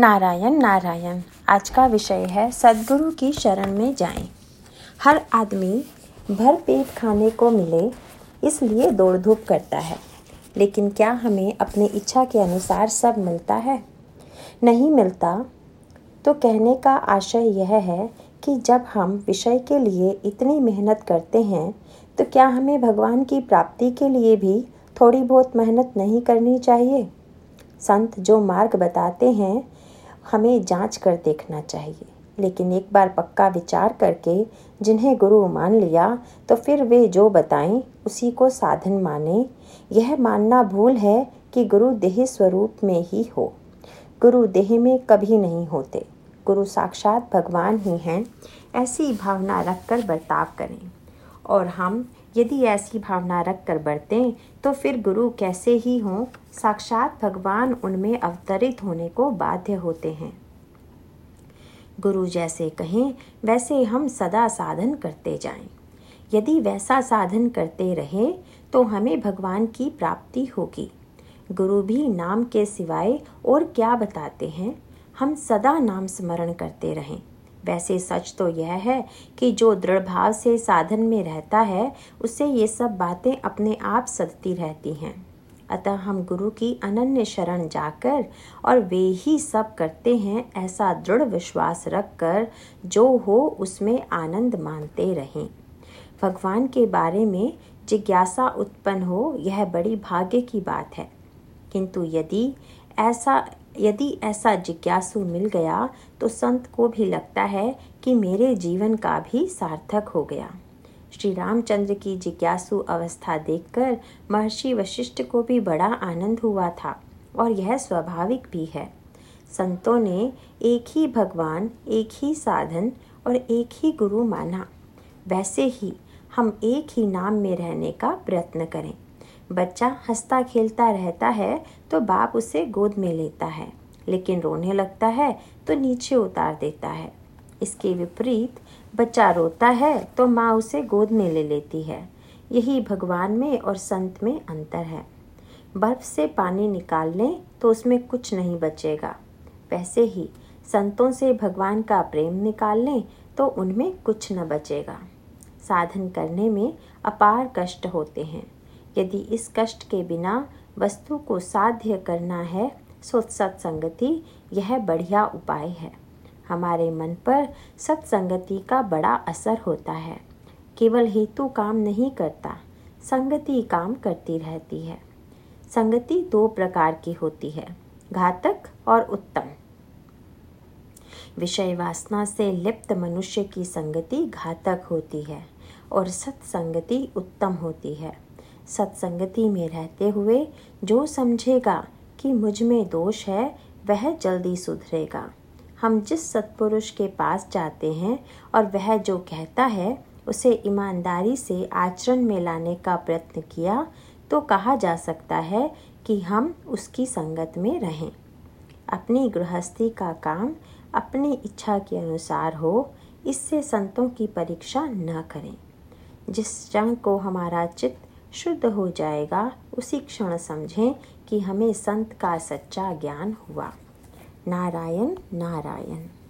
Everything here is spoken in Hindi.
नारायण नारायण। आज का विषय है, सदगुरु की शरण में जाएँ। हर आदमी भर पेट खाने को मिले, इसलिए दौड़ धूप करता है। लेकिन क्या हमें अपनी इच्छा के अनुसार सब मिलता है? नहीं मिलता तो कहने का आशय यह है कि जब हम विषय के लिए इतनी मेहनत करते हैं तो क्या हमें भगवान की प्राप्ति के लिए भी थोड़ी बहुत मेहनत नहीं करनी चाहिए? संत जो मार्ग बताते हैं हमें जाँच कर देखना चाहिए। लेकिन एक बार पक्का विचार करके जिन्हें गुरु मान लिया तो फिर वे जो बताएँ, उसी को साधन माने। यह मानना भूल है कि गुरु देह स्वरूप में ही हो। गुरु देह में कभी नहीं होते। गुरु साक्षात भगवान ही हैं। ऐसी भावना रखकर बर्ताव करें। और हम यदि ऐसी भावना रख कर बढ़ते तो फिर गुरु कैसे ही हों? साक्षात भगवान उनमें अवतरित होने को बाध्य होते हैं। गुरु जैसे कहें, वैसे हम सदा साधन करते जाएँ। यदि वैसा साधन करते रहे तो हमें भगवान की प्राप्ति होगी। गुरु भी नाम के सिवाय और क्या बताते हैं? हम सदा नाम स्मरण करते रहें। वैसे सच तो यह है कि जो दृढ़ भाव से साधन में रहता है, उससे ये सब बातें अपने आप सदती रहती हैं। अतः हम गुरु की अनन्य शरण जाकर और वे ही सब करते हैं, ऐसा दृढ़ विश्वास रखकर जो हो उसमें आनंद मानते रहें। भगवान के बारे में जिज्ञासा उत्पन्न हो, यह बड़ी भाग्य की बात है। किंतु यदि ऐसा यदि ऐसा जिज्ञासु मिल गया तो संत को भी लगता है कि मेरे जीवन का भी सार्थक हो गया। श्री रामचंद्र की जिज्ञासु अवस्था देखकर महर्षि वशिष्ठ को भी बड़ा आनंद हुआ था, और यह स्वाभाविक भी है। संतों ने एक ही भगवान, एक ही साधन और एक ही गुरु माना। वैसे ही हम एक ही नाम में रहने का प्रयत्न करें। बच्चा हंसता खेलता रहता है तो बाप उसे गोद में लेता है। लेकिन रोने लगता है तो नीचे उतार देता है। इसके विपरीत बच्चा रोता है तो माँ उसे गोद में ले लेती है। यही भगवान में और संत में अंतर है। बर्फ़ से पानी निकाल लें तो उसमें कुछ नहीं बचेगा। वैसे ही संतों से भगवान का प्रेम निकाल लें तो उनमें कुछ न बचेगा। साधन करने में अपार कष्ट होते हैं। यदि इस कष्ट के बिना वस्तु को साध्य करना है, सो सत्संगति यह बढ़िया उपाय है। हमारे मन पर सत्संगति का बड़ा असर होता है। केवल हेतु काम नहीं करता, संगति काम करती रहती है। संगति दो प्रकार की होती है, घातक और उत्तम। विषय वासना से लिप्त मनुष्य की संगति घातक होती है और सत्संगति उत्तम होती है। सत्संगति में रहते हुए जो समझेगा कि मुझमें दोष है, वह जल्दी सुधरेगा। हम जिस सत्पुरुष के पास जाते हैं और वह जो कहता है, उसे ईमानदारी से आचरण में लाने का प्रयत्न किया तो कहा जा सकता है कि हम उसकी संगत में रहें। अपनी गृहस्थी का काम अपनी इच्छा के अनुसार हो, इससे संतों की परीक्षा न करें। जिस क्षण को हमारा चित्त शुद्ध हो जाएगा, उसी क्षण समझें कि हमें संत का सच्चा ज्ञान हुआ। नारायण नारायण।